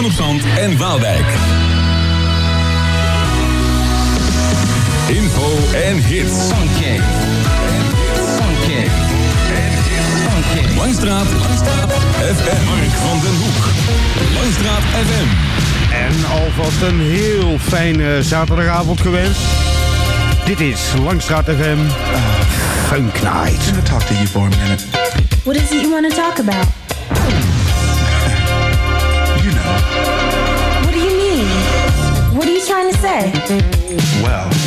Zoon op Zand en Waalwijk. Info en hits. Funky. Funky. Funky. Langstraat. Langstraat. FM. Mark van den Hoek. Langstraat FM. En alvast een heel fijne zaterdagavond gewenst. Dit is Langstraat FM. Uh, eh, funk night. I'm talk to you for a minute. What is it you want to talk about? say? Well.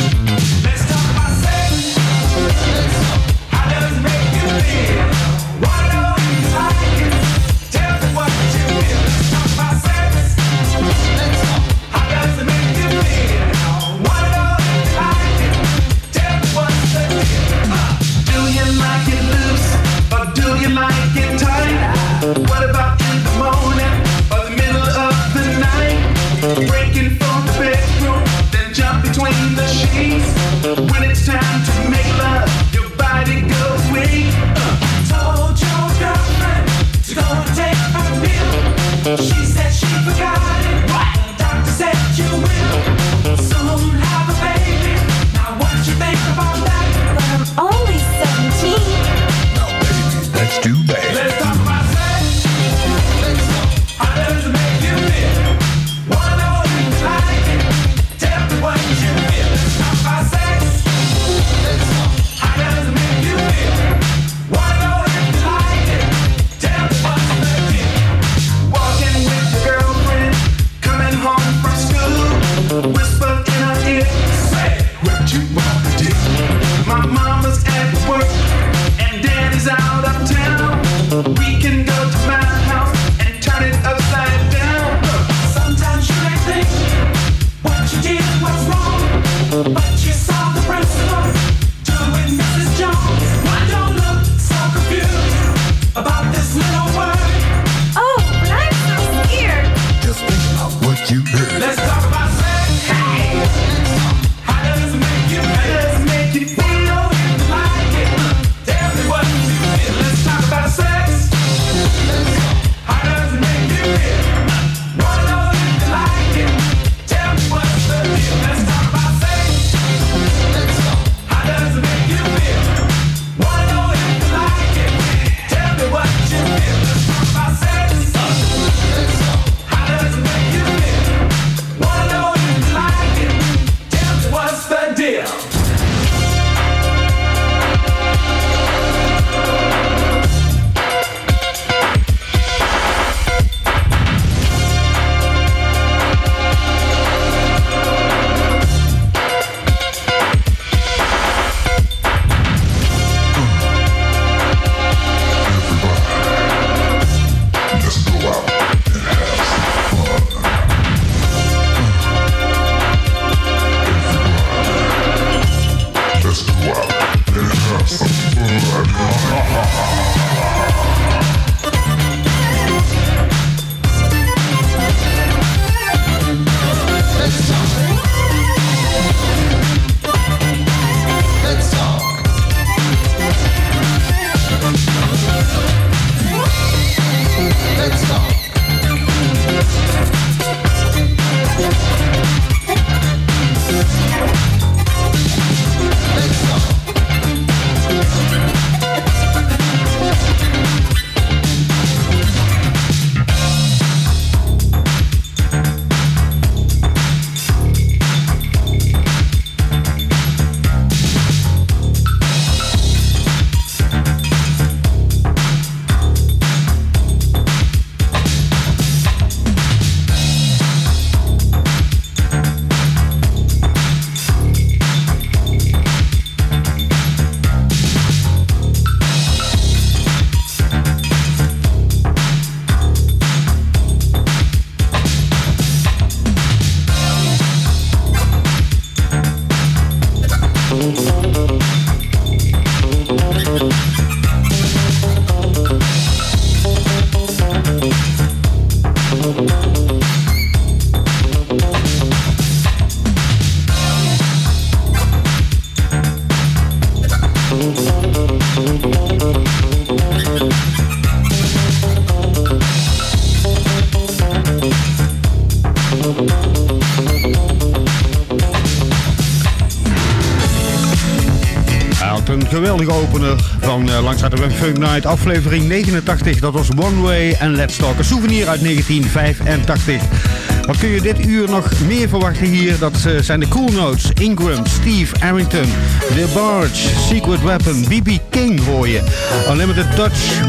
Funk Night, aflevering 89. Dat was One Way and Let's Talk. Een souvenir uit 1985. Wat kun je dit uur nog meer verwachten hier? Dat eh, zijn de Cool Notes, Ingram, Steve Arrington, The Barge, Secret Weapon, BB King hoor je. Unlimited Dutch,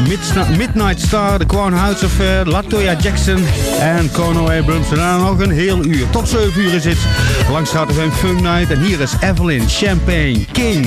Midnight Star, The Crown House Affair, Latoya Jackson en Conor Abrams. En dan nog een heel uur. Tot 7 uur is het. Langs gaat er een Funk Night. En hier is Evelyn, Champagne, King.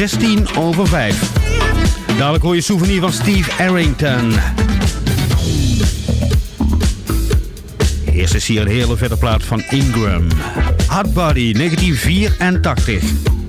16 over 5. Dadelijk hoor je souvenir van Steve Arrington. Eerst is hier een hele vette plaat van Ingram. Hardbody Body 1984.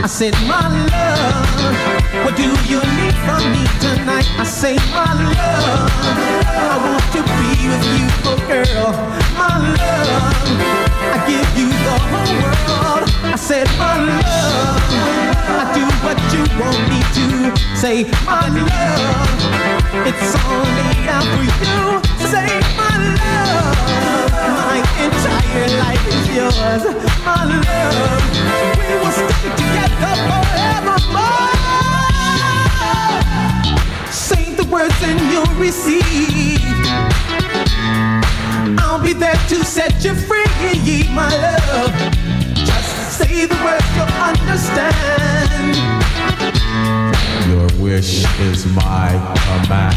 I said, my love, what do you need from me tonight? I say, my love, I want to be with you, oh girl. My love, I give you the whole world. I said, my love, I do what you want me to. Say, my love, it's all laid out for you. Say, my love, my entire life yours. My love, we will stay together forevermore. Say the words and you'll receive. I'll be there to set you free, my love. Just say the words you'll understand. Your wish is my command.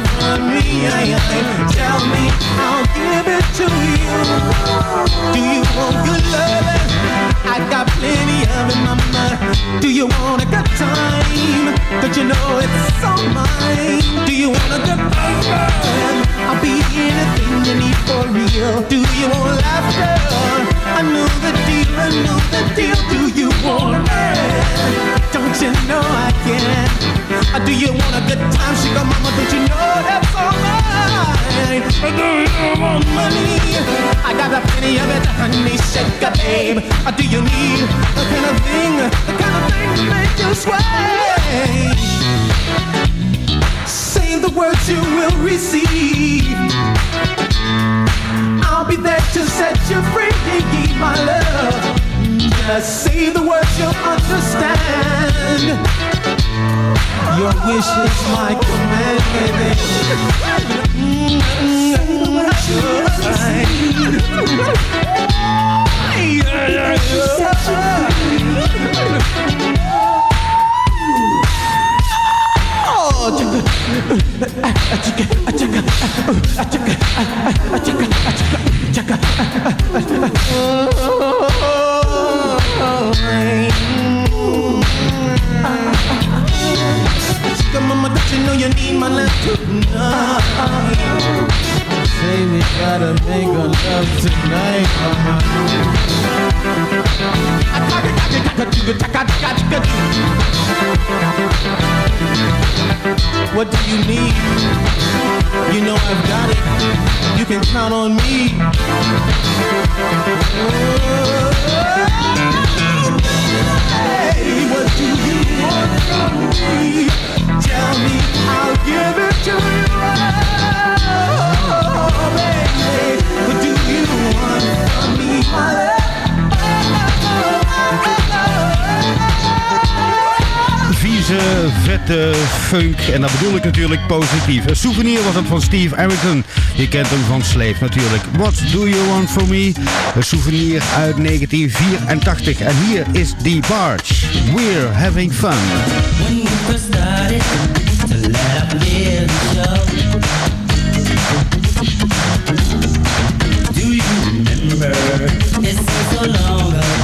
Tell me, I'll give it to you. Do you want good loving? I got plenty of it, mama. Do you want a good time? Don't you know it's all mine? Do you want a good husband? I'll be anything you need for real. Do you want laughter? I know the deal, I know the deal. Do you want it? Don't you know I can? Uh, Do you want a good time, sugar mama? Don't you know that's? Uh, Do you want money? I got a plenty of it, honey, shake a babe. Uh, Do you need the kind of thing, the kind of thing to make you sway? Say the words you will receive. I'll be there to set you free, my love. Just say the words you'll understand. Your wish is my command, baby. Mm, sure thing. Yeah, yeah, yeah. Oh, chaka. Mama, don't you know you need my love tonight? Say we gotta make a love tonight. What do you need? You know I've got it. You can count on me. Hey, what do you want from me? Tell me, I'll give it to you. Vette funk. En dat bedoel ik natuurlijk positief. Een souvenir was het van Steve Arrington. Je kent hem van Slave natuurlijk. What do you want from me? Een souvenir uit 1984. En hier is The Barge. We're having fun. Seems so long ago.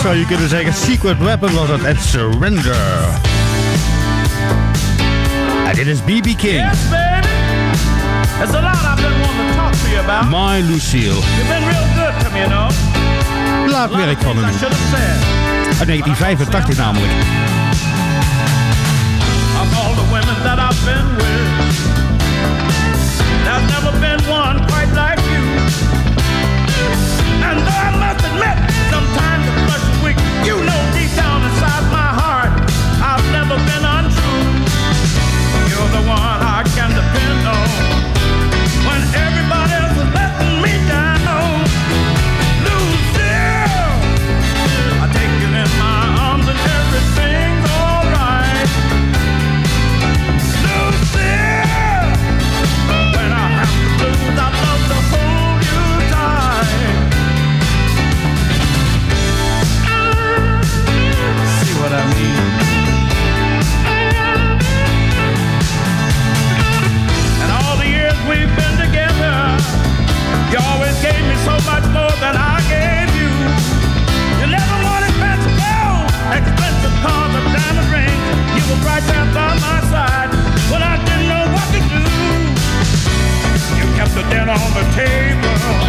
zou je kunnen zeggen. Secret Weapon was het. Surrender. En dit is BB King. Yes, baby. A lot I've been wanting to talk to you about. My Lucille. You've been real good to me, you know. Laatwerk van hem. Uit 1985 namelijk. Of all the women that I've been with, there's never been one right there by my side I didn't know what to do. You kept the on the table.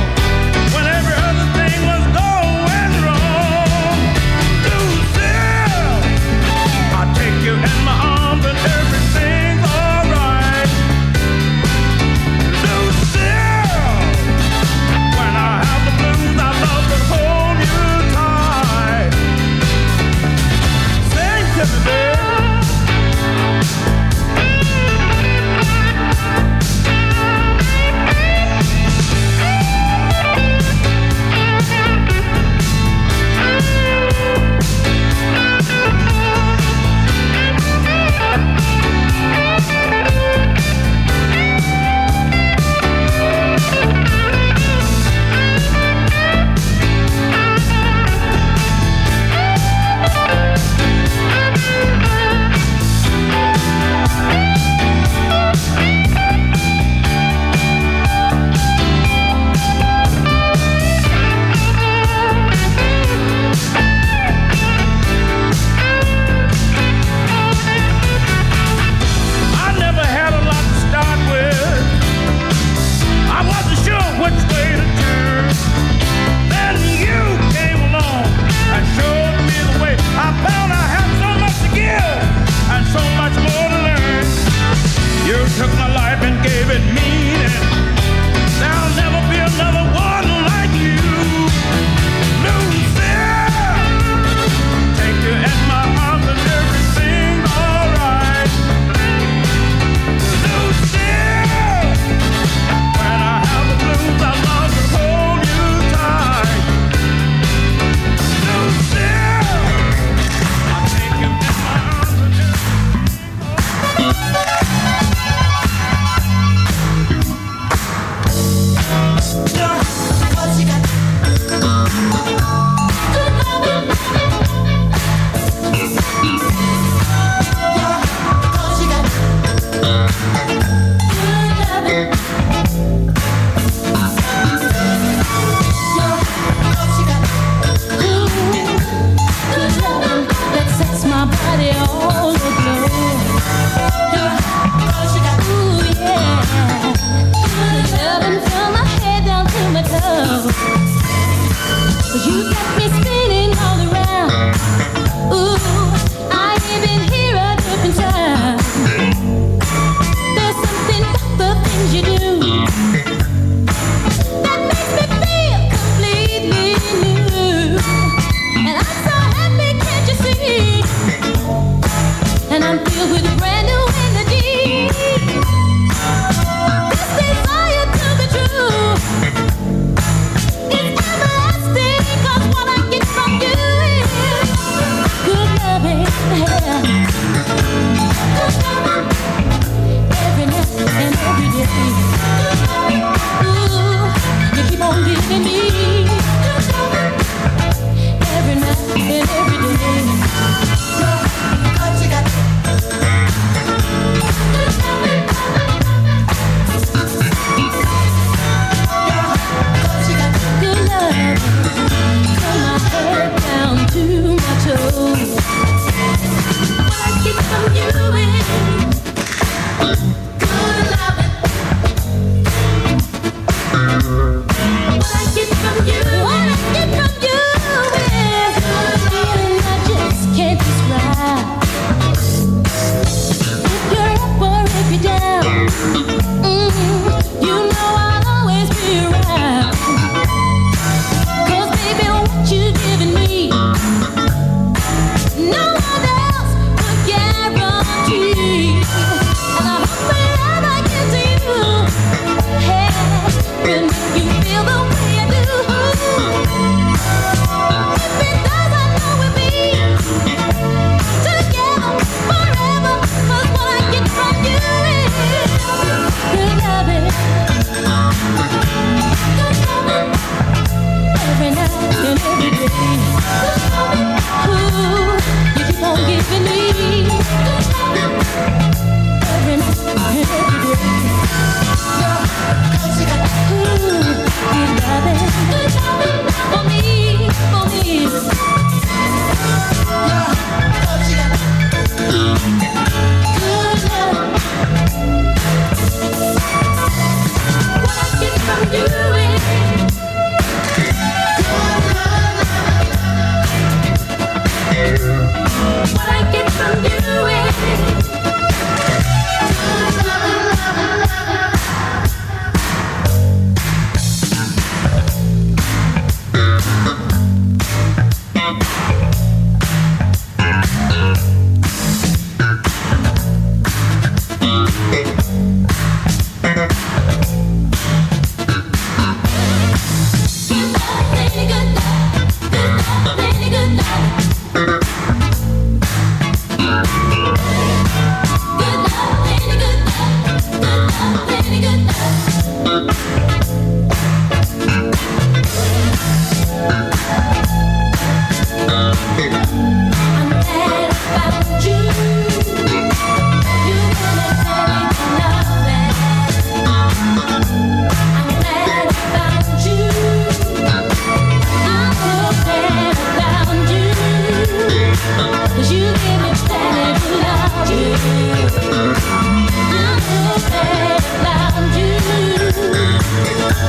You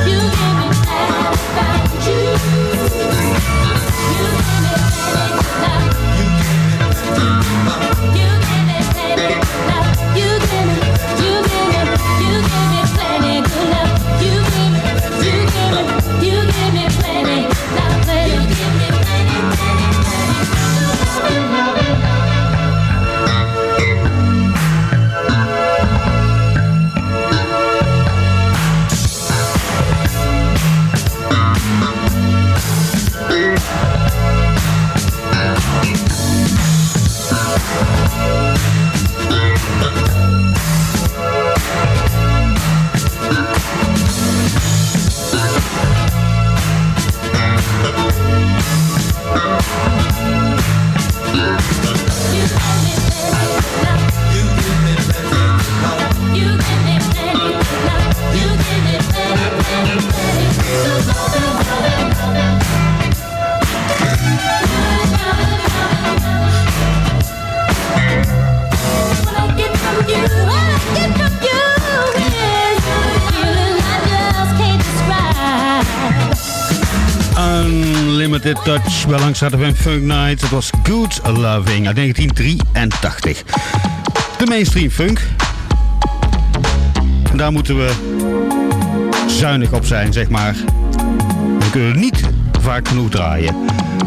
give me Dutch. Wel langs een Funk Night. Het was Good Loving uit 1983. De mainstream funk. En daar moeten we zuinig op zijn, zeg maar. We kunnen niet vaak genoeg draaien.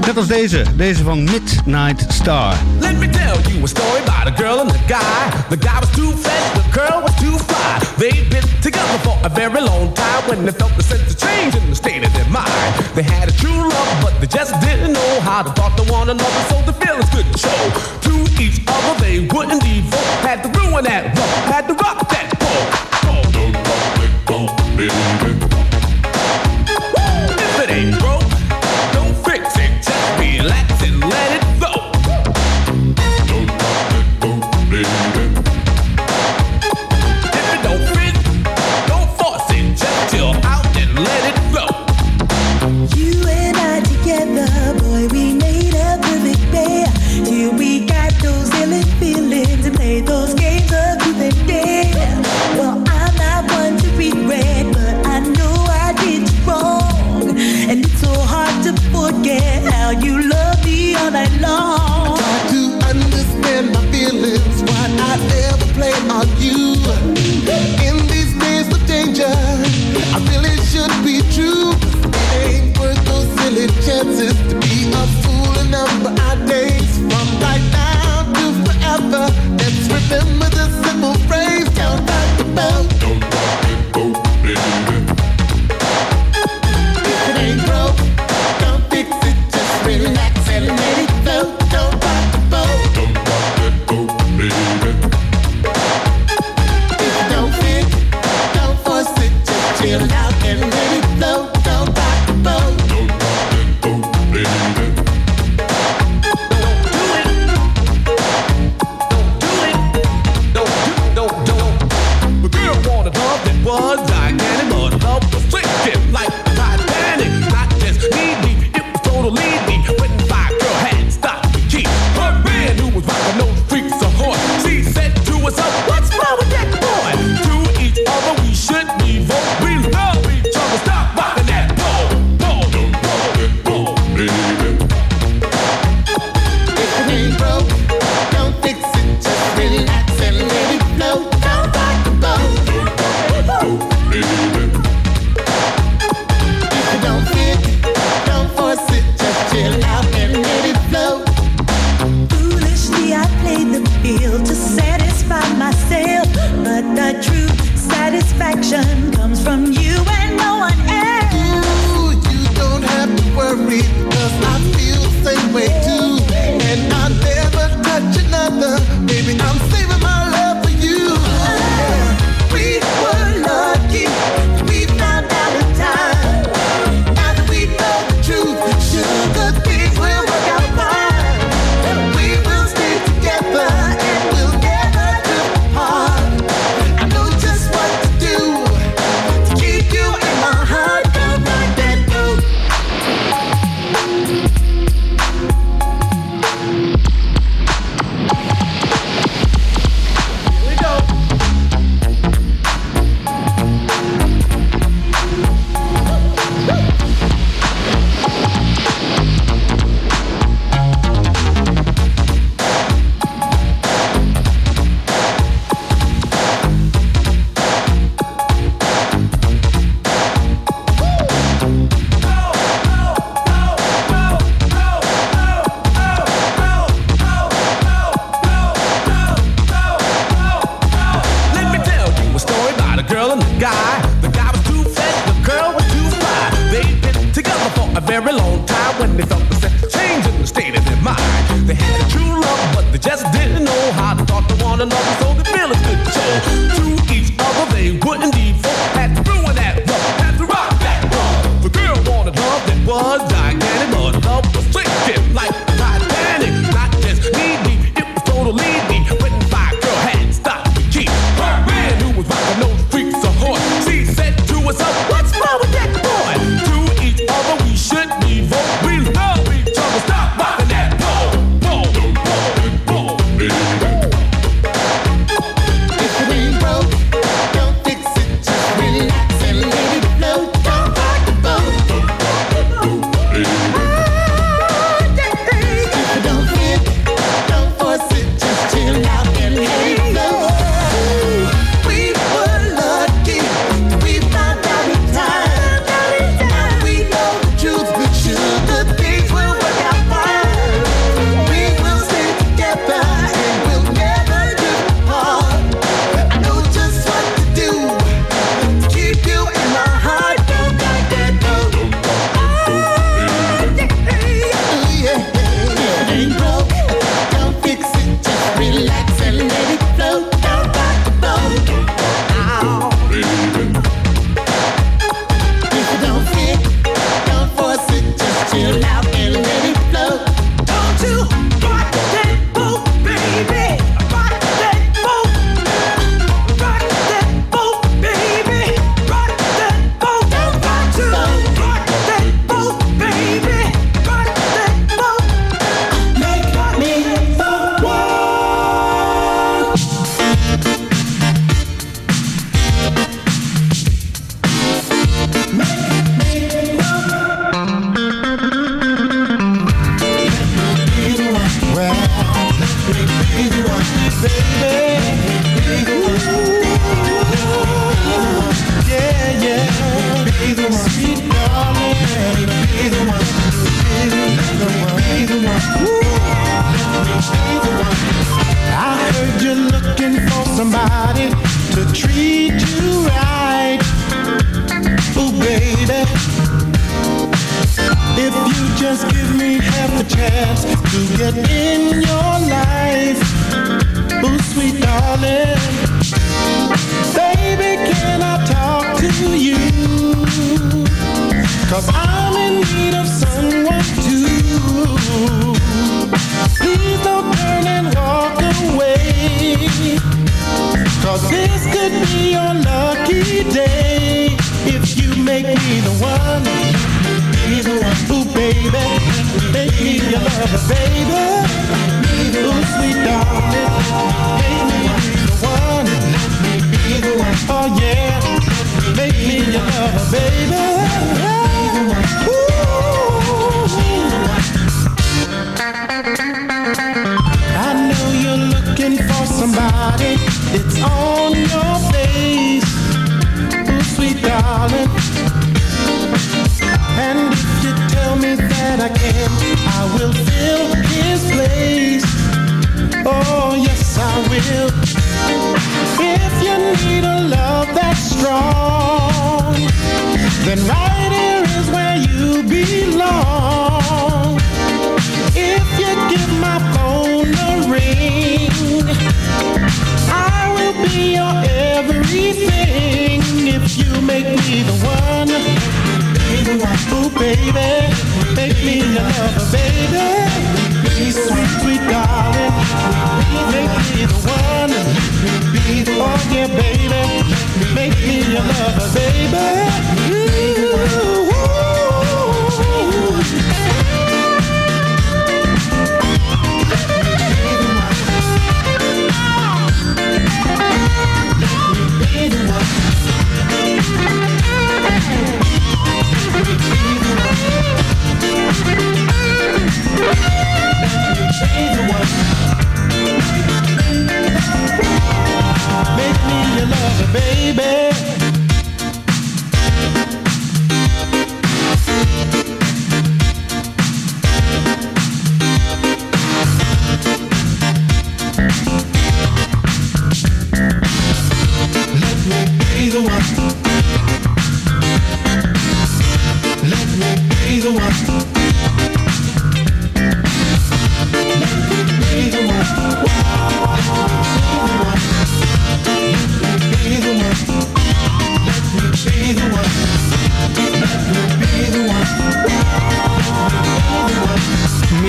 Net als deze, deze van Midnight Star. Let me tell you a story about a girl and a guy. The guy was too fat, the girl was too fly. They'd been together for a very long time when they felt the sense of change in the state of their mind. They had a true love, but they just didn't know how to talk to one another, so the feelings couldn't show. To each other, they wouldn't devote. Had to ruin that rough, had to rock that boat. Don't rock that boat, baby.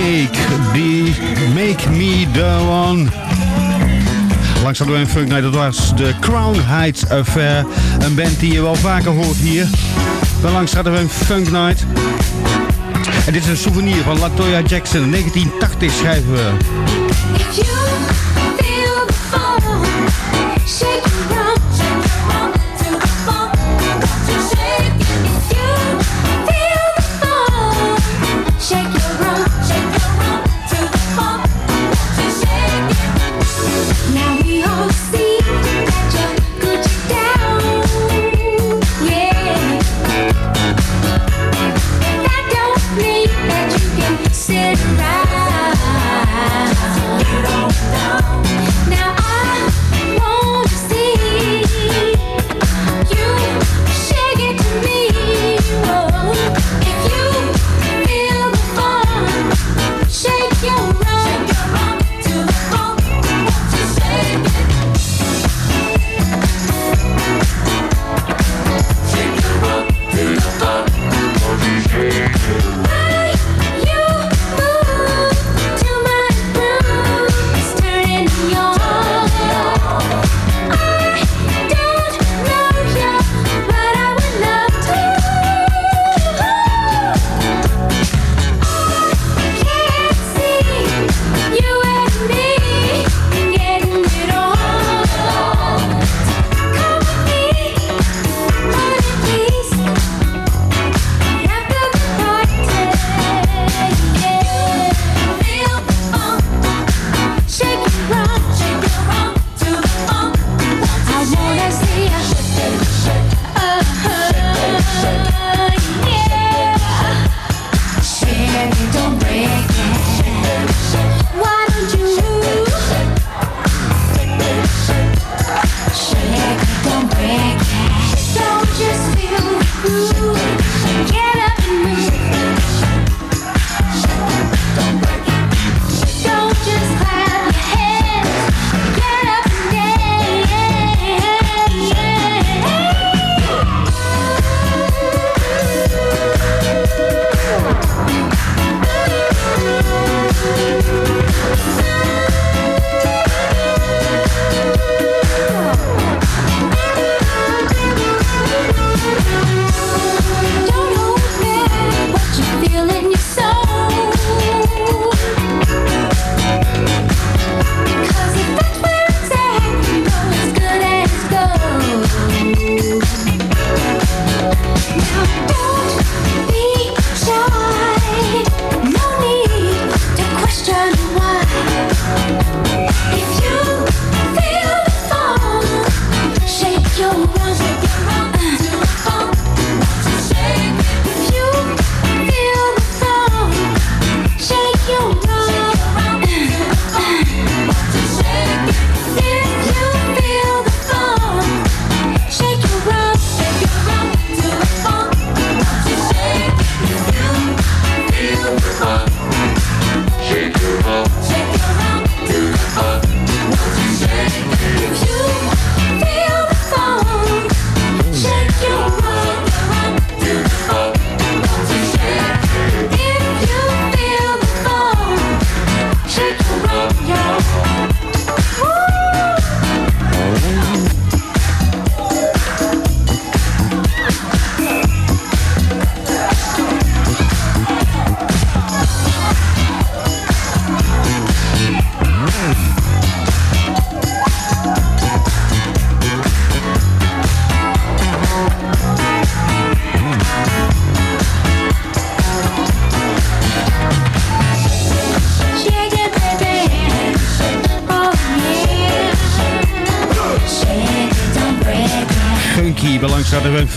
Make, be, make me the one. Langs hadden we een funk, nee dat was de Crown Heights Affair. Een band die je wel vaker hoort hier. Dan langs hadden we een funk night. En dit is een souvenir van Latoya Jackson, 1980 schrijven we.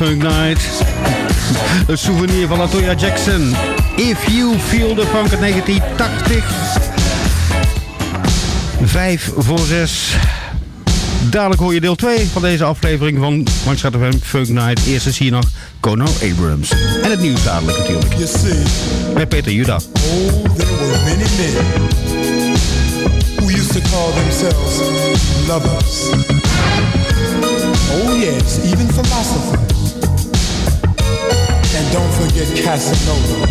Funk Night. Een souvenir van Latoya Jackson. If You Feel the Funk 1980. Vijf voor zes. Dadelijk hoor je deel 2 van deze aflevering van Manchester FM Funk Night. Eerst is hier nog Kono Abrams. En het nieuws dadelijk natuurlijk. Met Peter Juda. Oh, there were many men who used to call themselves lovers. Oh yes, even philosophers. don't forget Casanova,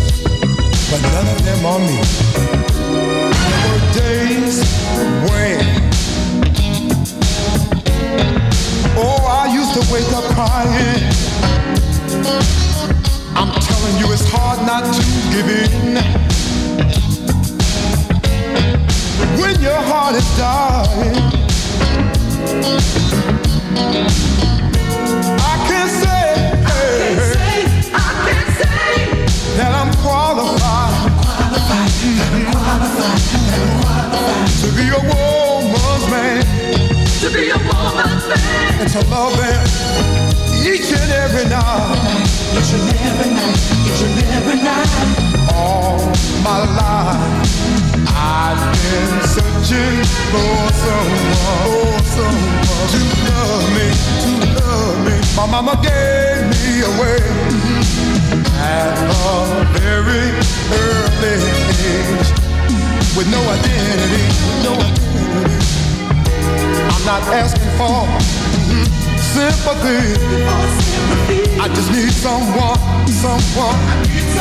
but none of them are me. There were days when, oh, I used to wake up crying. I'm telling you, it's hard not to give in. When your heart is dying. to be a woman's man. To be a woman's man. And to love each and every night. Each and every night. Each and every night all my life I've been searching for someone, for someone to love me, to love me. My mama gave me away at a very early age with no identity, no identity. I'm not asking for mhm, sympathy. I just need someone, someone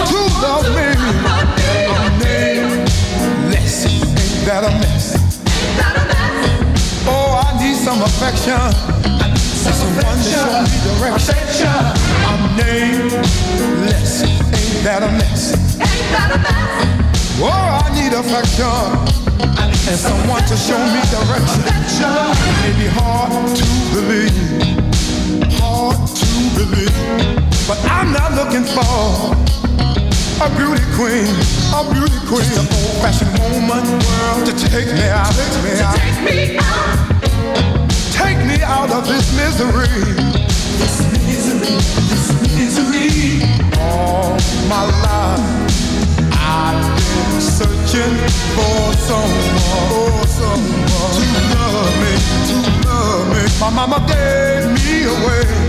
to love me. I'm nameless, ain't that a mess? Oh, I need some affection. And someone to show me direction. I'm nameless, ain't that a mess? Oh, I need affection. And someone to show me direction. It may be hard to believe, believe, but I'm not looking for a beauty queen, a beauty queen, just an old-fashioned woman, world to take me out, take me out, take me out, take me out of this misery, this misery, this misery. All my life I've been searching for someone, for someone to love me, to love me. My mama gave me away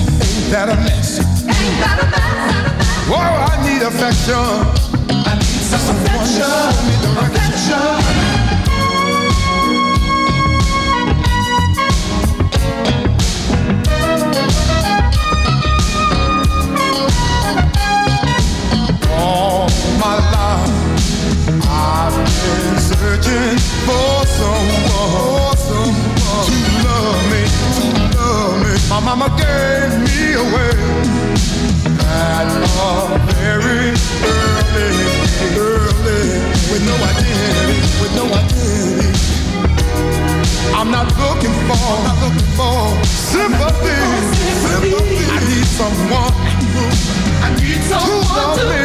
that a mess? Ain't that a mess? Oh, I need affection. I need some someone affection. to me. Affection. my life I've been searching for someone, for someone to love me my mama gave me away at a very early, early, with no identity, with no identity. I'm not looking for, not looking for sympathy, sympathy. I need someone, I need someone to love me.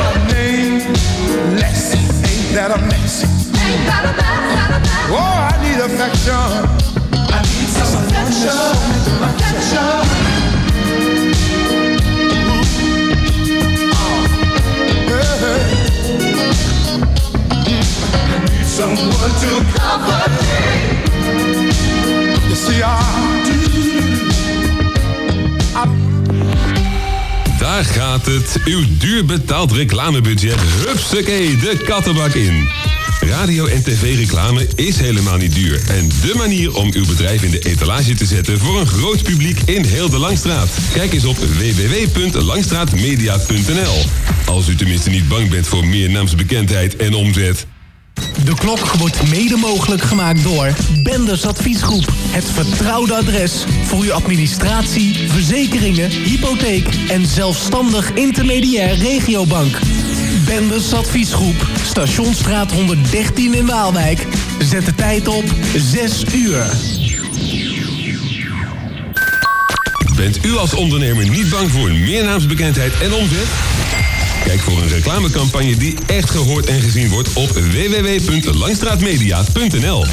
I'm nameless, ain't that a mess? Ain't that a mess? Oh, I need affection. Daar gaat het. Uw duur betaald reclamebudget. Hupsakee, de kattenbak in. Radio- en tv-reclame is helemaal niet duur. En de manier om uw bedrijf in de etalage te zetten voor een groot publiek in heel de Langstraat. Kijk eens op www.langstraatmedia.nl. Als u tenminste niet bang bent voor meer naamsbekendheid en omzet. De klok wordt mede mogelijk gemaakt door Benders Adviesgroep. Het vertrouwde adres voor uw administratie, verzekeringen, hypotheek en zelfstandig intermediair regiobank. Benders Adviesgroep, Stationsstraat 113 in Waalwijk. Zet de tijd op 6 uur. Bent u als ondernemer niet bang voor meer naamsbekendheid en omzet? Kijk voor een reclamecampagne die echt gehoord en gezien wordt op www.langstraatmedia.nl.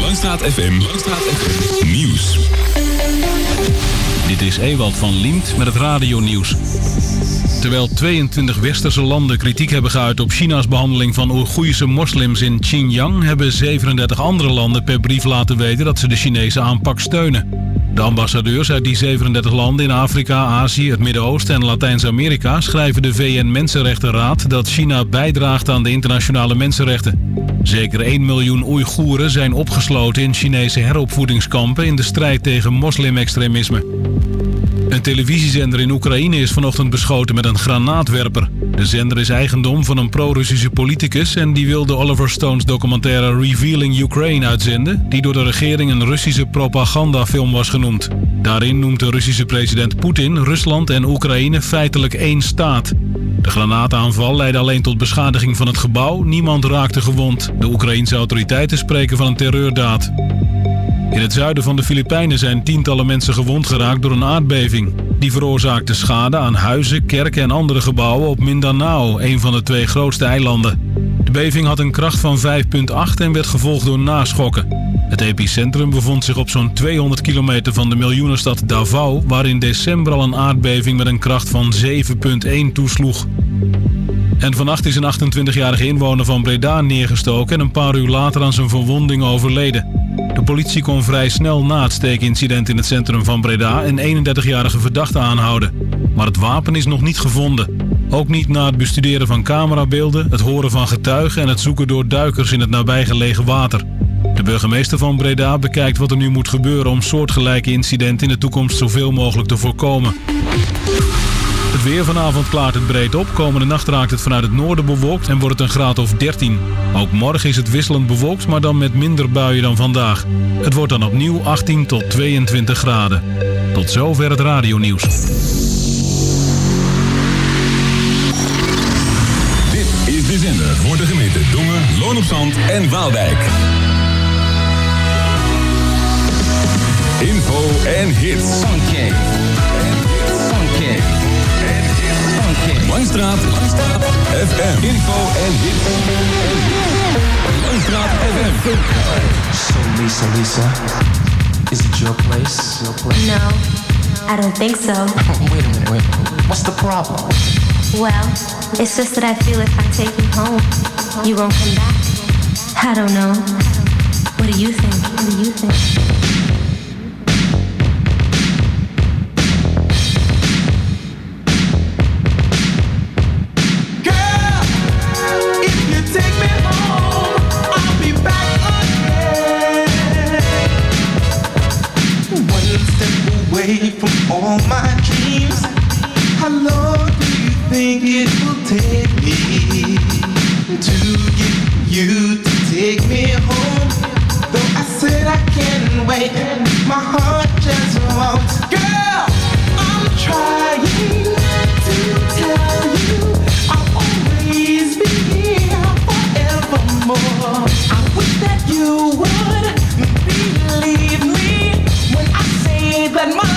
Langstraat FM, Langstraat FM, nieuws. Dit is Ewald van Liemt met het radionieuws. Terwijl 22 westerse landen kritiek hebben geuit op China's behandeling van Oeigoerse moslims in Xinjiang, hebben 37 andere landen per brief laten weten dat ze de Chinese aanpak steunen. De ambassadeurs uit die 37 landen in Afrika, Azië, het Midden-Oosten en Latijns-Amerika schrijven de VN-Mensenrechtenraad dat China bijdraagt aan de internationale mensenrechten. Zeker 1 miljoen Oeigoeren zijn opgesloten in Chinese heropvoedingskampen in de strijd tegen moslimextremisme. Een televisiezender in Oekraïne is vanochtend beschoten met een granaatwerper. De zender is eigendom van een pro-Russische politicus en die wil de Oliver Stones documentaire Revealing Ukraine uitzenden, die door de regering een Russische propagandafilm was genoemd. Daarin noemt de Russische president Poetin Rusland en Oekraïne feitelijk één staat. De granaataanval leidde alleen tot beschadiging van het gebouw. Niemand raakte gewond. De Oekraïense autoriteiten spreken van een terreurdaad. In het zuiden van de Filipijnen zijn tientallen mensen gewond geraakt door een aardbeving. Die veroorzaakte schade aan huizen, kerken en andere gebouwen op Mindanao, een van de twee grootste eilanden. De beving had een kracht van 5,8 en werd gevolgd door naschokken. Het epicentrum bevond zich op zo'n 200 kilometer van de miljoenenstad Davao, waar in december al een aardbeving met een kracht van 7,1 toesloeg. En vannacht is een 28-jarige inwoner van Breda neergestoken en een paar uur later aan zijn verwonding overleden. De politie kon vrij snel na het steekincident in het centrum van Breda een 31-jarige verdachte aanhouden. Maar het wapen is nog niet gevonden. Ook niet na het bestuderen van camerabeelden, het horen van getuigen en het zoeken door duikers in het nabijgelegen water. De burgemeester van Breda bekijkt wat er nu moet gebeuren om soortgelijke incidenten in de toekomst zoveel mogelijk te voorkomen. Het weer vanavond klaart het breed op. Komende nacht raakt het vanuit het noorden bewolkt en wordt het een graad of 13. Ook morgen is het wisselend bewolkt, maar dan met minder buien dan vandaag. Het wordt dan opnieuw 18 tot 22 graden. Tot zover het radionieuws. Dit is de zender voor de gemeente Dongen, Loon op Zand en Waalwijk. Info en hits. Langstraat. Langstraat. FM. Info en hits. Langstraat FM. So Lisa, Lisa, is it your place? Your place? No, I don't think so. wait a minute, wait. What's the problem? Well, it's just that I feel if I take you home, you won't come back. I don't know. What do you think? What do you think? All my dreams. How long do you think it will take me to get you to take me home? Though I said I can't wait, my heart just won't. Girl, I'm trying to tell you I'll always be here forevermore. I wish that you would believe me when I say that my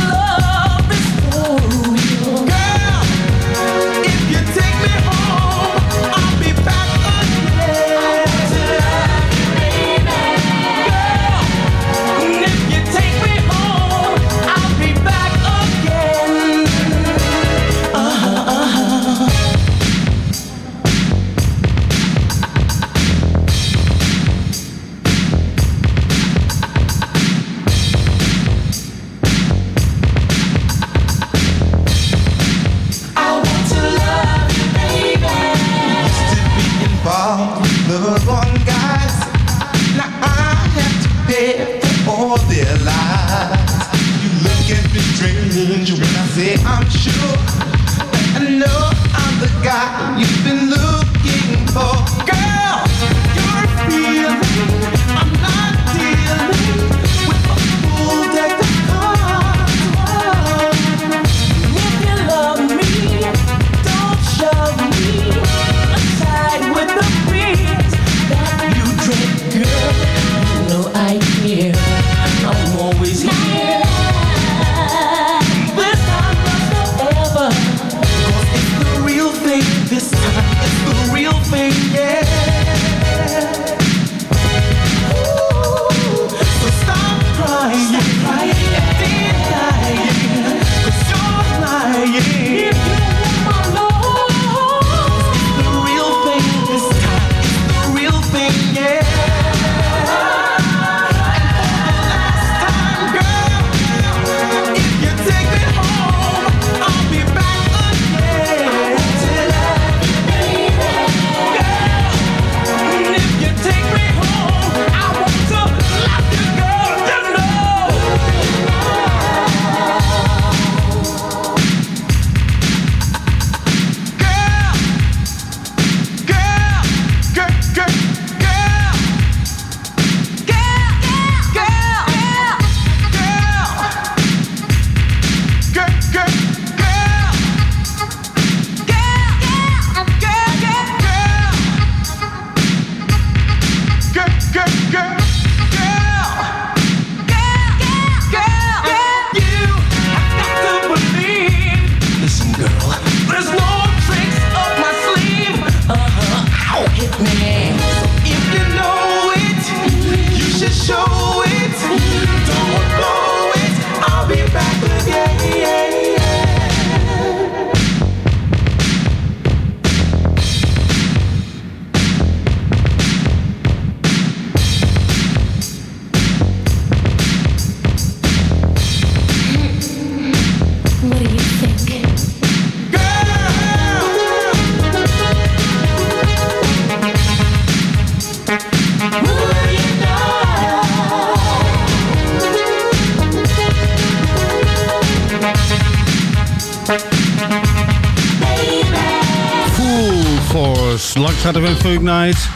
Night.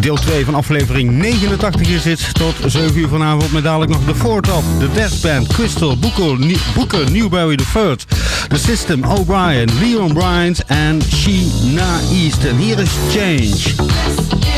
Deel 2 van aflevering 89 is dit. Tot 7 uur vanavond met dadelijk nog de Voortop, de Death Band, Crystal, Booker, Newberry Booker Newberry III, The System, O'Brien, Leon Bryant en Sheena East. En hier is Change.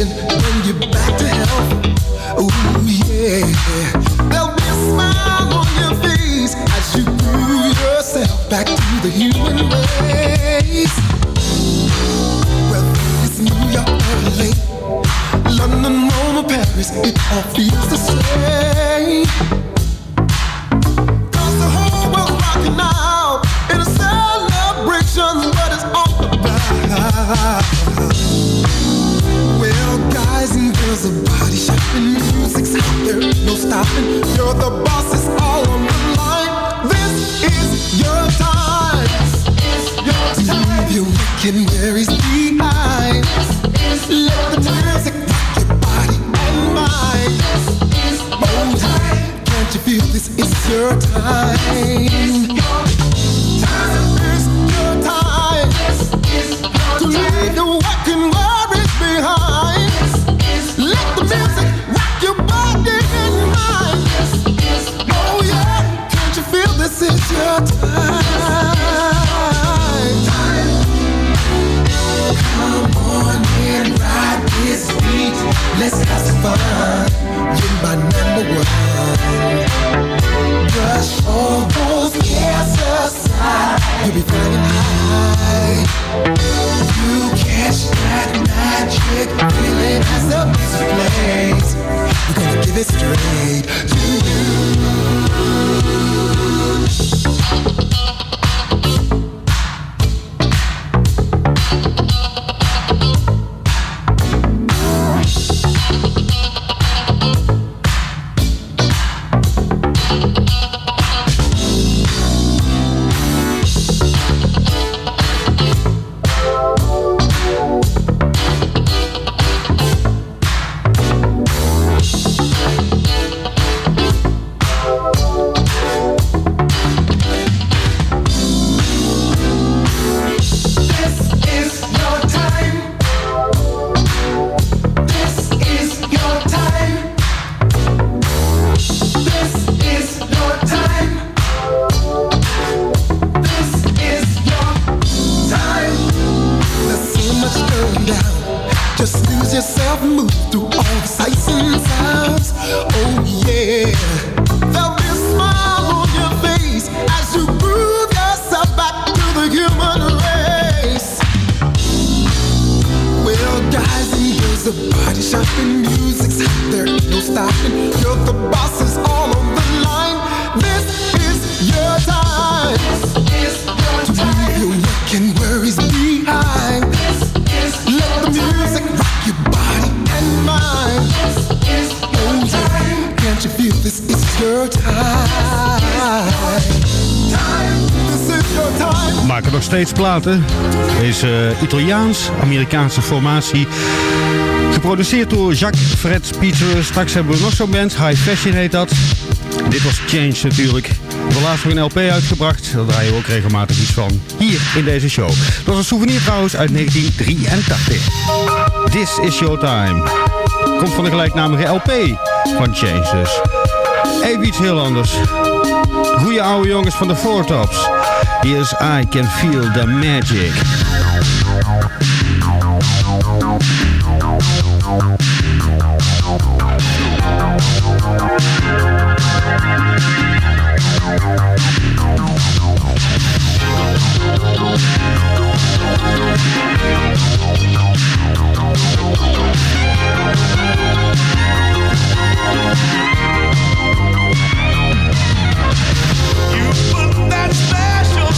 attention. Amerikaanse formatie. Geproduceerd door Jacques Fred Pieters. Straks hebben we nog zo'n band. High Fashion heet dat. Dit was Change natuurlijk. We laatst nog een LP uitgebracht. Daar draaien we ook regelmatig iets van. Hier in deze show. Dat is een souvenir trouwens uit 1983. This is your time. Komt van de gelijknamige LP van Changes. dus. Even iets heel anders. Goeie oude jongens van de Four Yes, I Can Feel the Magic. You put that special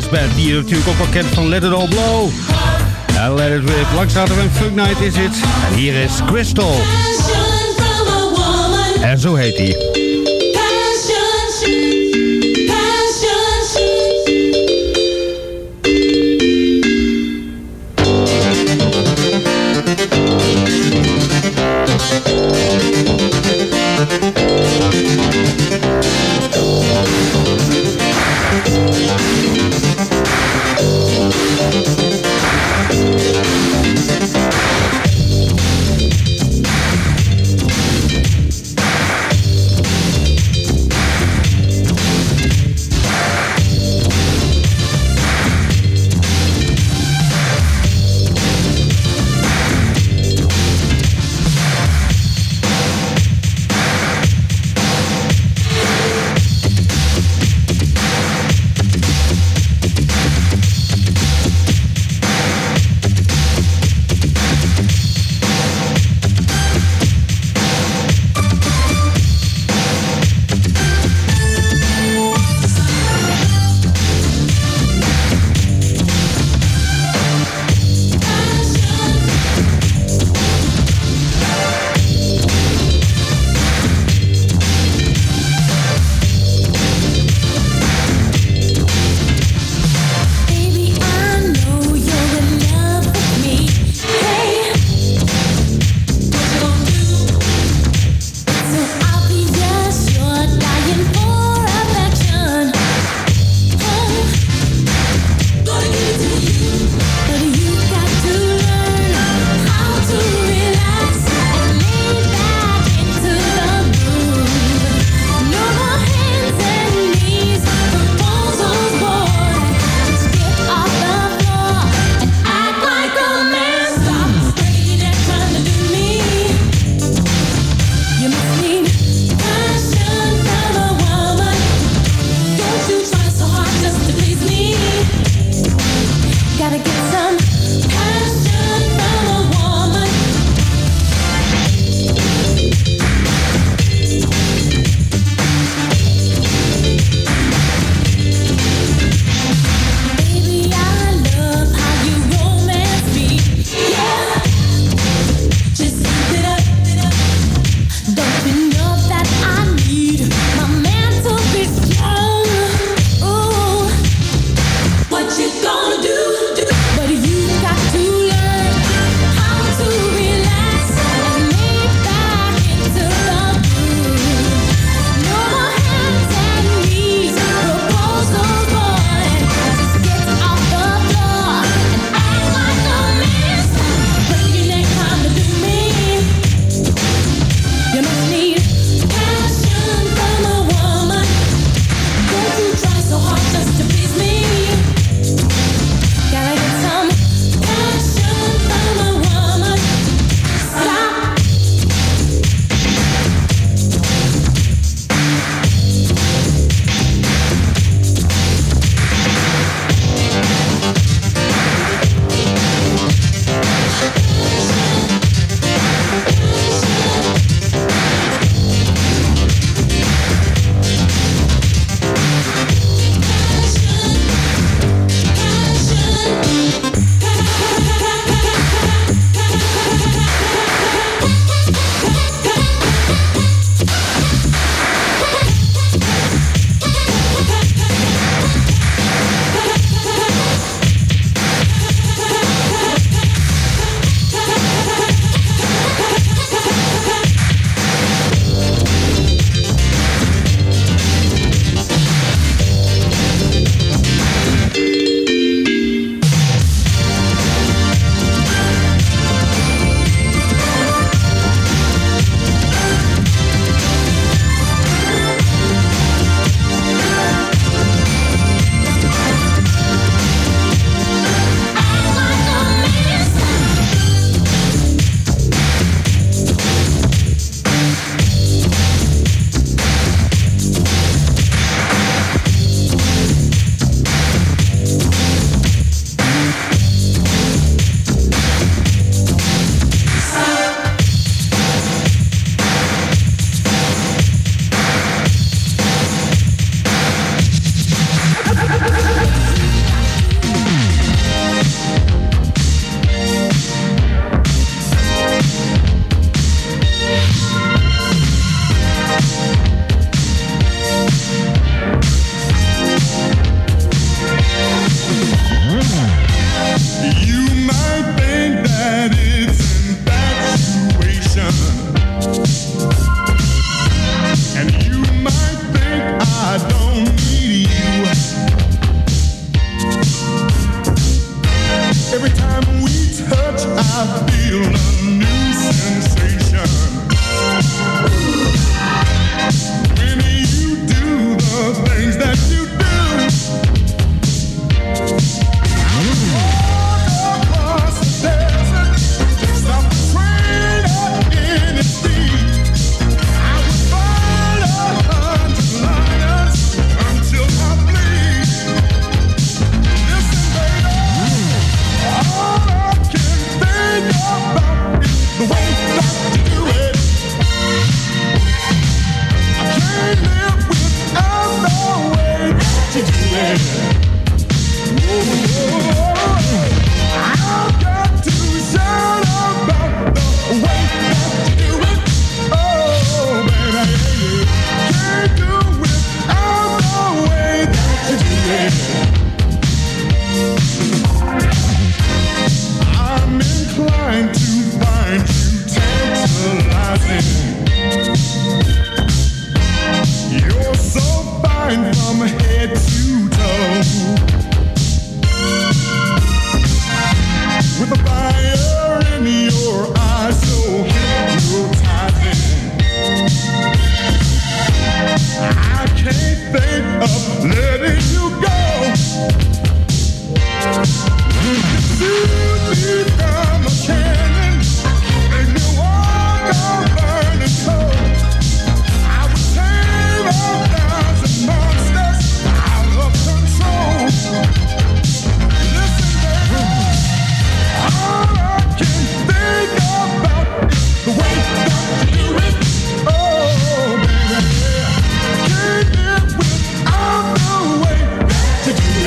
jazzband die je natuurlijk ook wel kent van Let It All Blow. En Let It Rip. Langs en Funk Night is het. En hier is Crystal. En zo heet hij.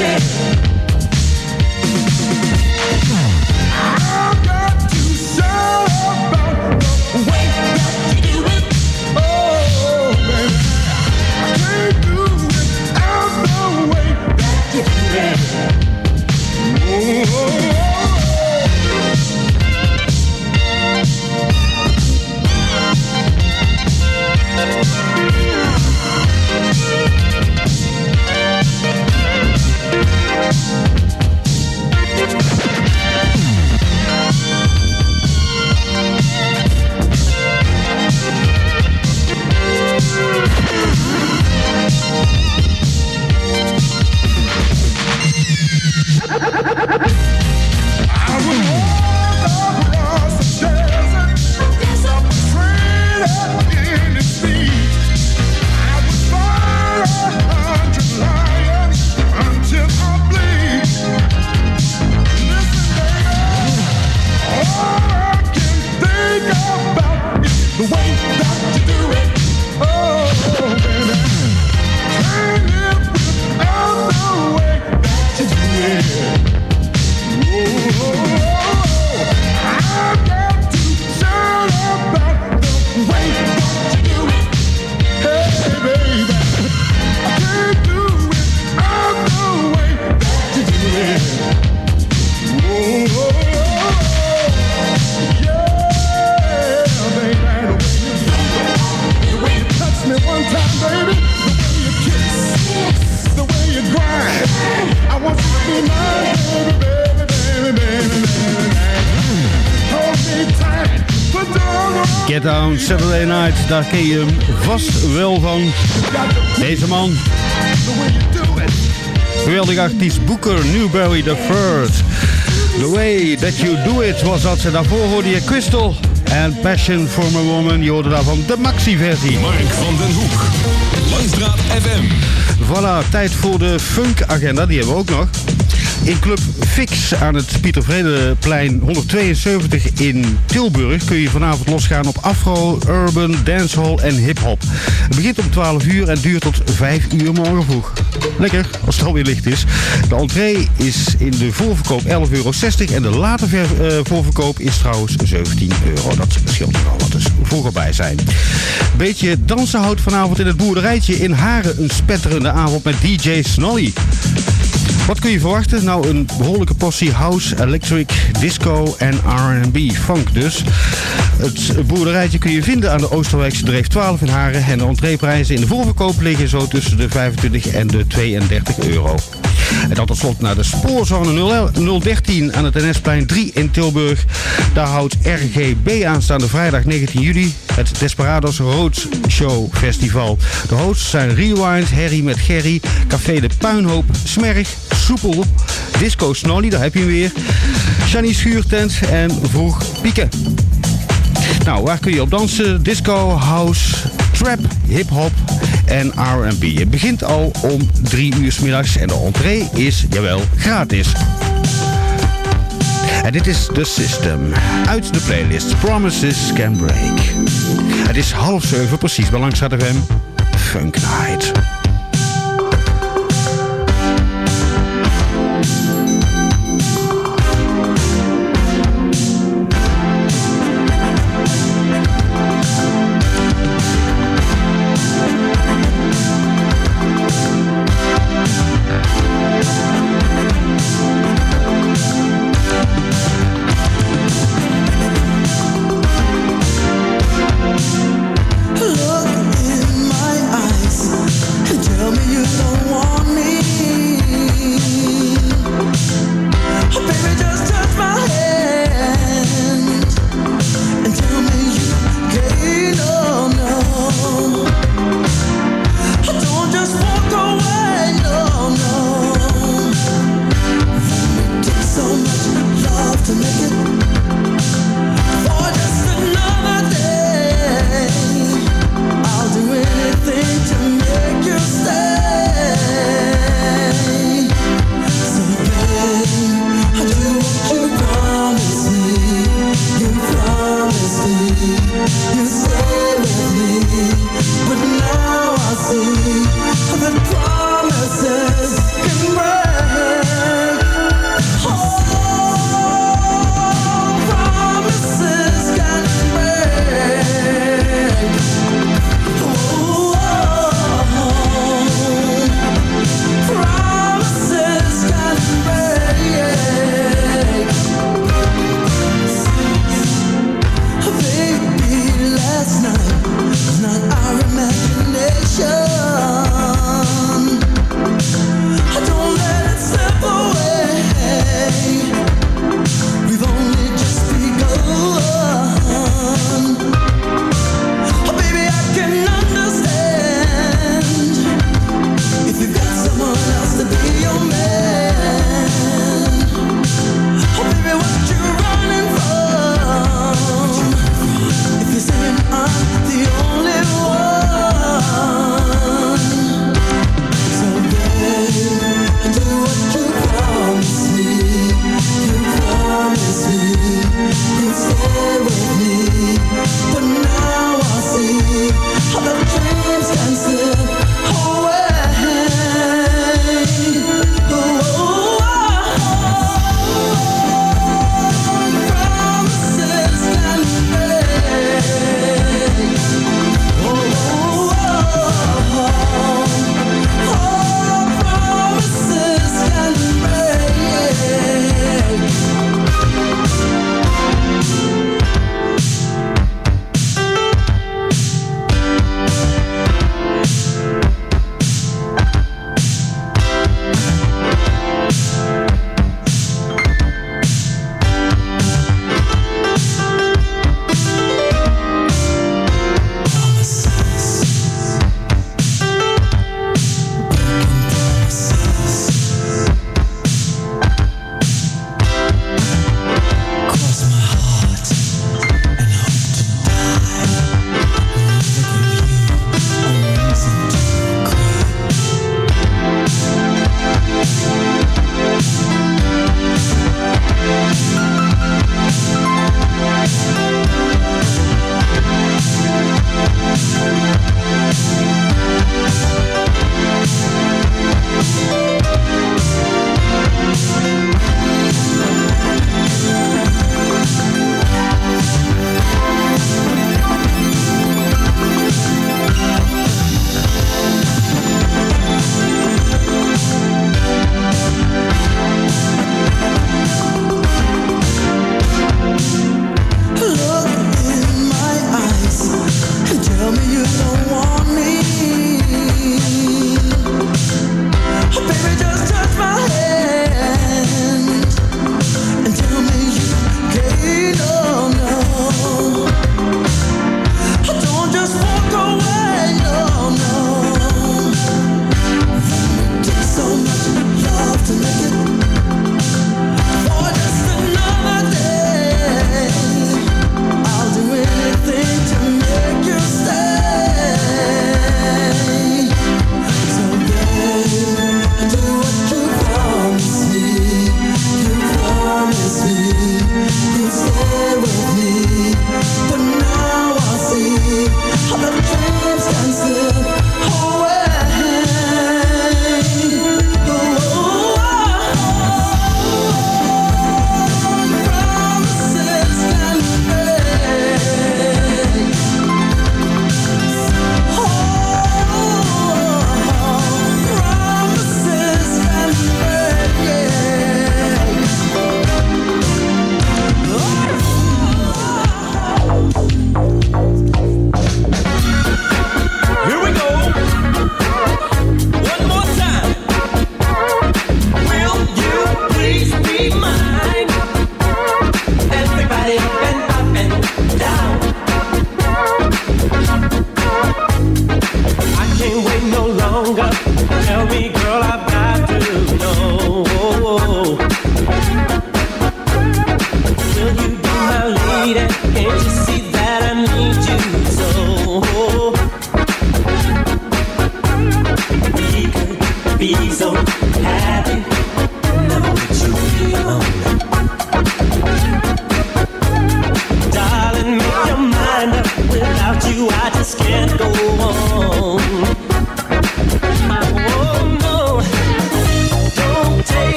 music Night, daar ken je hem vast wel van. Deze man. Geweldig artiest Booker Newberry the Third. The Way That You Do It was dat. En daarvoor hoorde je Crystal en Passion for a Woman. Je hoorde daarvan de maxi-versie. Mark van den Hoek. Langstraat FM. Voilà, tijd voor de funk-agenda. Die hebben we ook nog. In Club Fix aan het Pieter Vredeplein 172 in Tilburg kun je vanavond losgaan op afro, urban, dancehall en hip-hop. Het begint om 12 uur en duurt tot 5 uur morgen vroeg. Lekker, als het alweer licht is. De entree is in de voorverkoop 11,60 euro en de late ver- eh, voorverkoop is trouwens 17 euro. Dat scheelt nogal wat, dus vroeg bij zijn. Beetje dansen houdt vanavond in het boerderijtje in Haren een spetterende avond met DJ Snolly. Wat kun je verwachten? Nou, een behoorlijke portie house, electric, disco en R&B, funk dus. Het boerderijtje kun je vinden aan de Oosterwijkse Dreef 12 in Haren. En de entreeprijzen in de voorverkoop liggen zo tussen de 25 en de 32 euro. En dan tot slot naar de spoorzone 013 aan het NS-plein 3 in Tilburg. Daar houdt RGB aanstaande vrijdag 19 juli het Desperados Road Show Festival. De hosts zijn Rewind, Harry met Gerry, Café de Puinhoop, Smerg, Soepel, Disco Snolly, daar heb je weer, Shani Schuurtent en Vroeg Pieken. Nou, waar kun je op dansen? Disco, house, trap, hip-hop en RB. Het begint al om drie uur 's middags en de entree is, jawel, gratis. En dit is The System. Uit de playlist Promises Can Break. Het is half zeven precies bij Langstraat FM. Funk Night.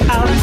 out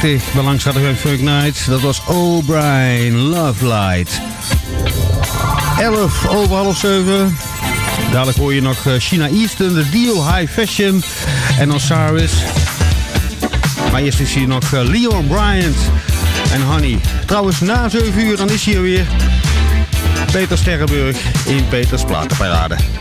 1980 belang bij Funk Night. Dat was O'Brien Love Light. 11 over half 7. Dadelijk hoor je nog eh, China Eastern, de Deal High Fashion en Osiris. Maar eerst is hier nog eh, Leon Bryant en Honey. Trouwens, na 7 uur dan is hier weer Peter Sterrenburg in Peters Platenparade.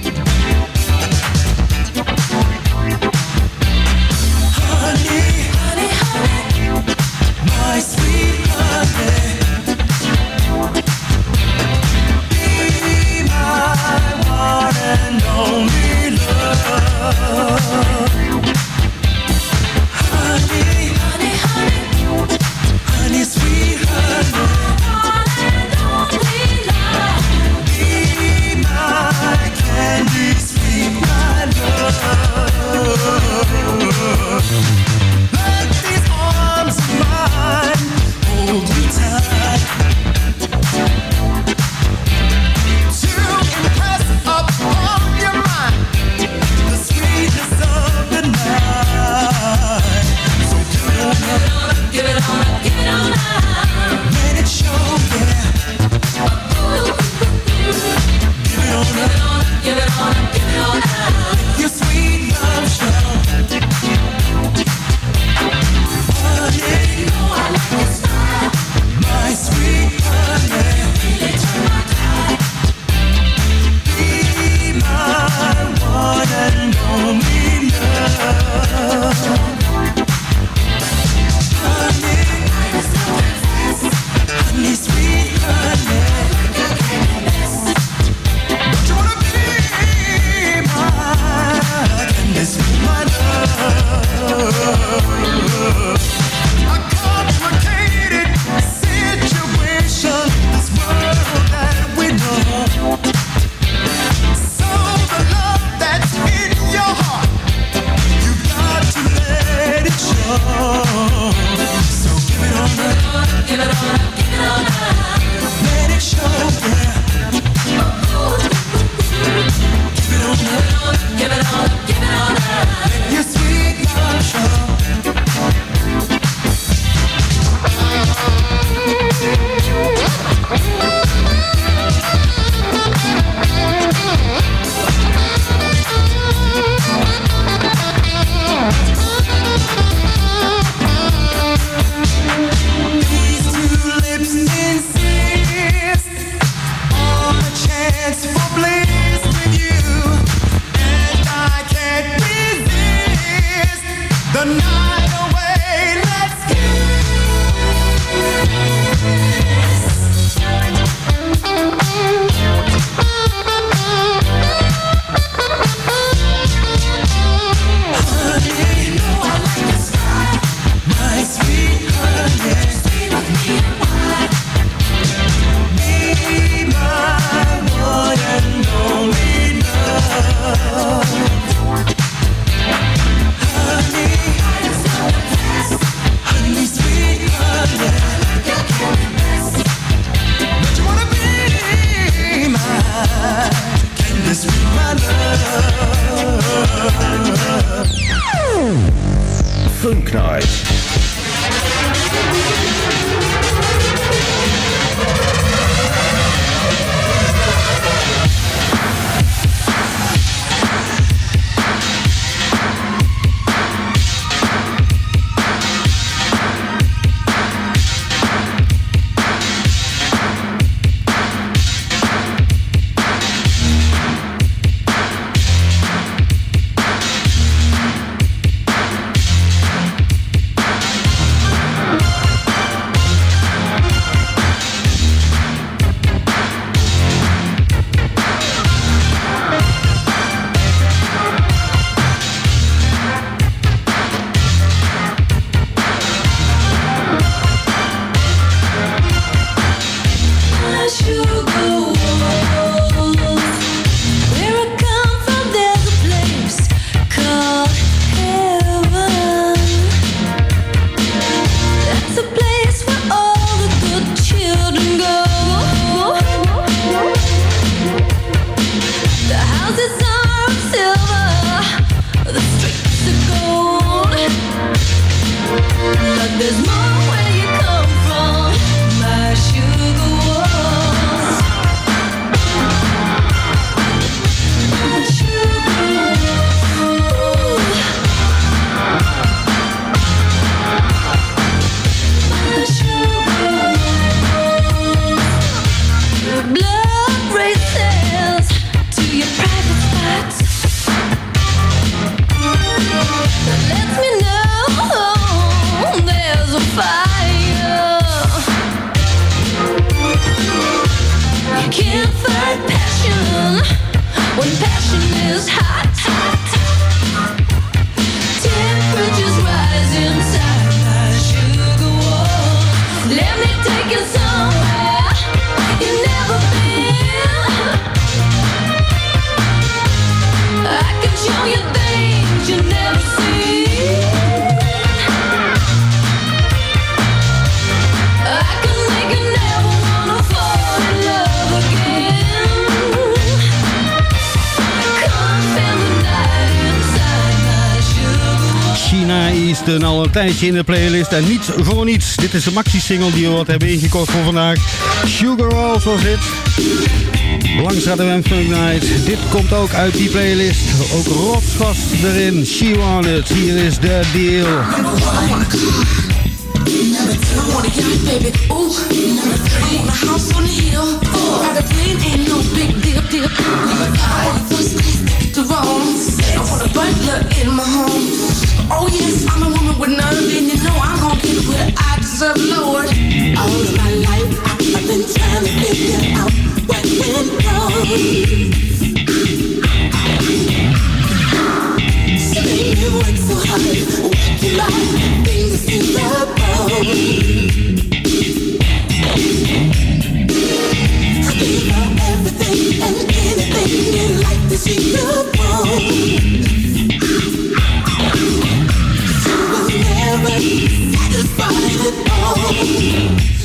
lijstje in de playlist. En niet voor niets. Dit is de maxi-single die we wat hebben ingekocht voor vandaag. Sugar Rolls was dit. Langs de Funk Night. Dit komt ook uit die playlist. Ook rotsvast erin. She won it. Hier is de deal. I want a yacht, baby. Ooh, number three, I want a house on the hill. Four, ride a plane, ain't no big deal, deal. Number five, I want a place to roam. Six, I want a butler in my home. Oh yes, I'm a woman with nerve, and you know I'm gonna get what I deserve, Lord. All of my life, I've been trying to figure out what went wrong. Sitting and work so hard, working my fingers to the bone. Everything and anything in life to see you. Oh, oh.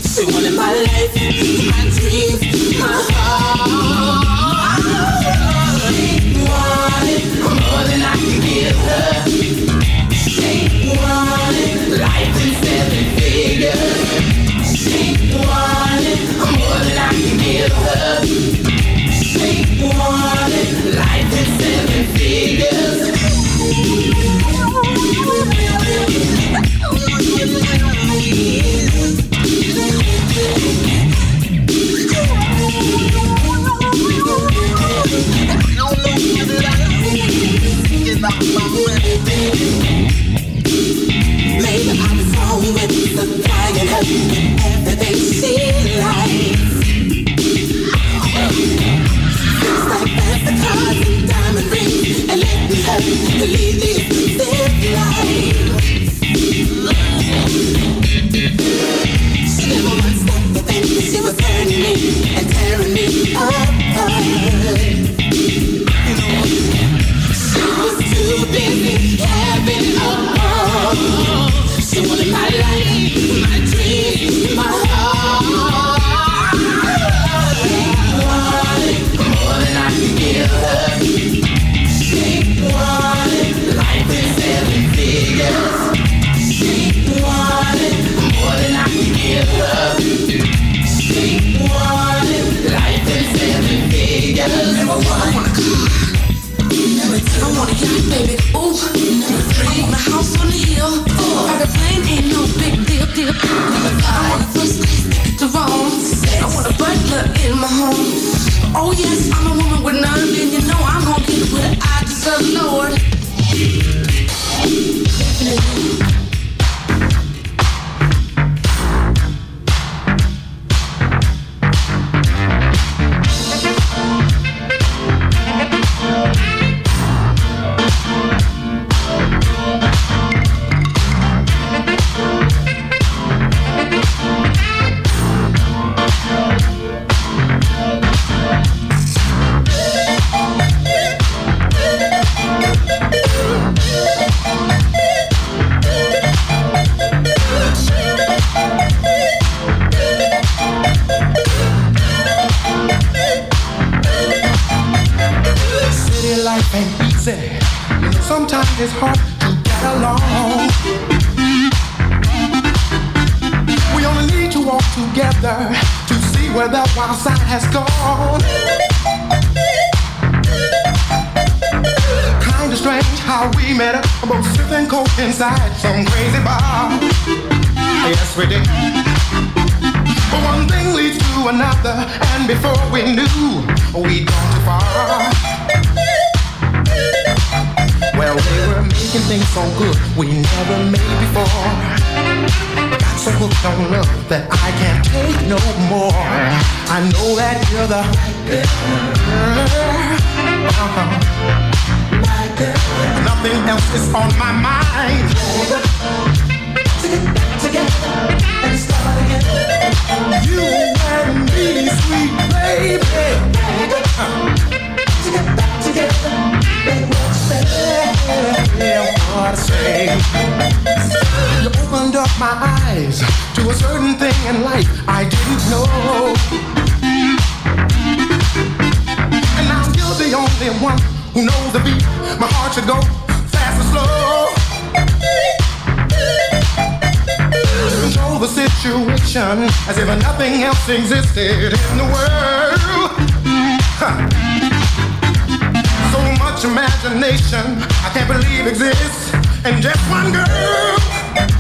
Much imagination I can't believe exists in just one girl.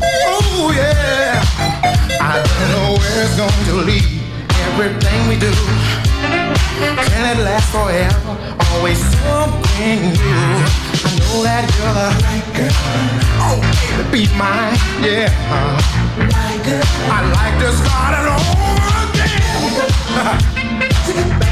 Oh yeah. I don't know where it's going to lead. Everything we do. Can it last forever? Always something new. I know that you're the right girl. Oh, baby, be mine, yeah. I'd like to start it over again.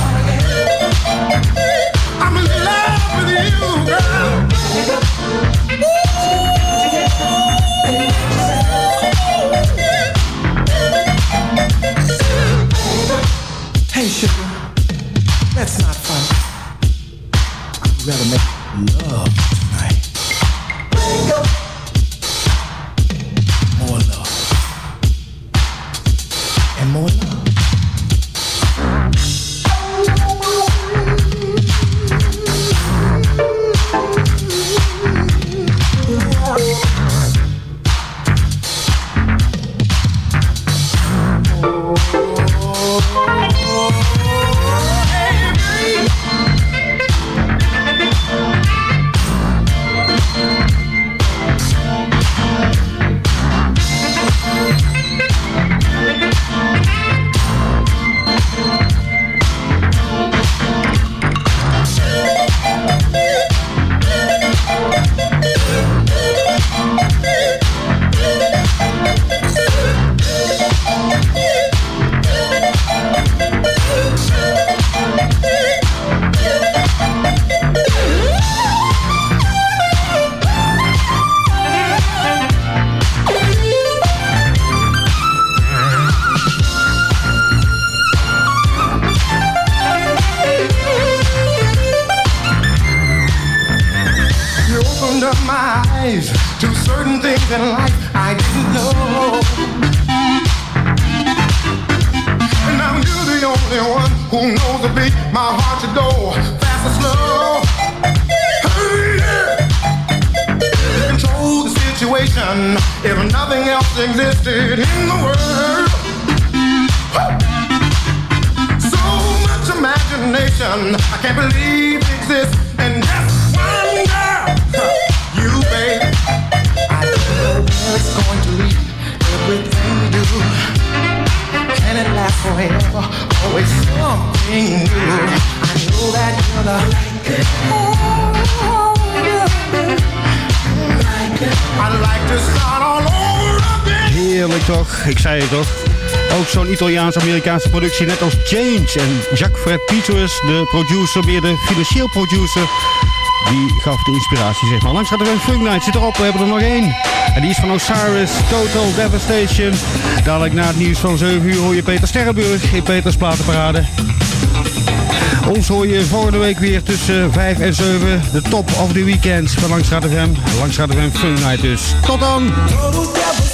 Italiaans-Amerikaanse productie, net als Change. En Jacques Fred Peters, de producer, meer de financieel producer, die gaf de inspiratie, zeg maar. Langs gaat er een Funk Night, zit erop, we hebben er nog één. En die is van Osiris, Total Devastation. Dadelijk na het nieuws van 7 uur hoor je Peter Sterrenburg in Peters Platenparade. Ons hoor je volgende week weer tussen 5 en 7. De top of the weekend van Langstraat FM. Langstraat FM Funk Night dus. Tot dan!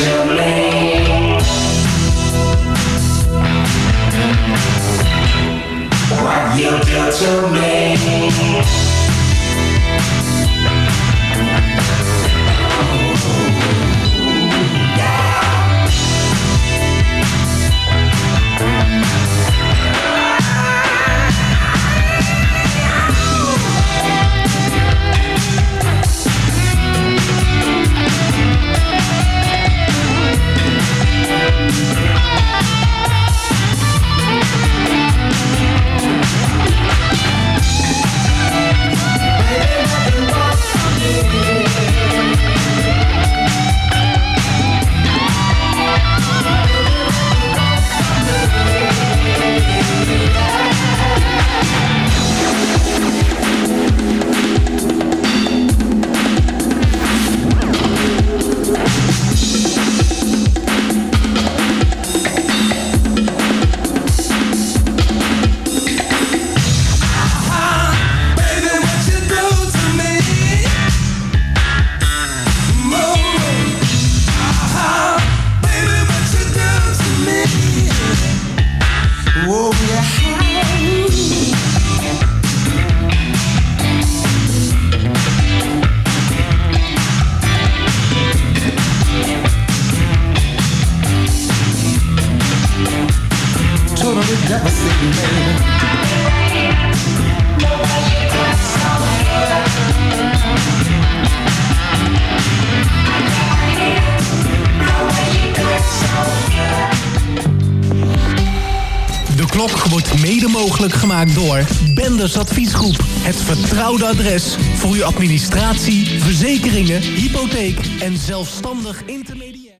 to me. What you do to me. Adviesgroep. Het vertrouwde adres voor uw administratie, verzekeringen, hypotheek en zelfstandig internet.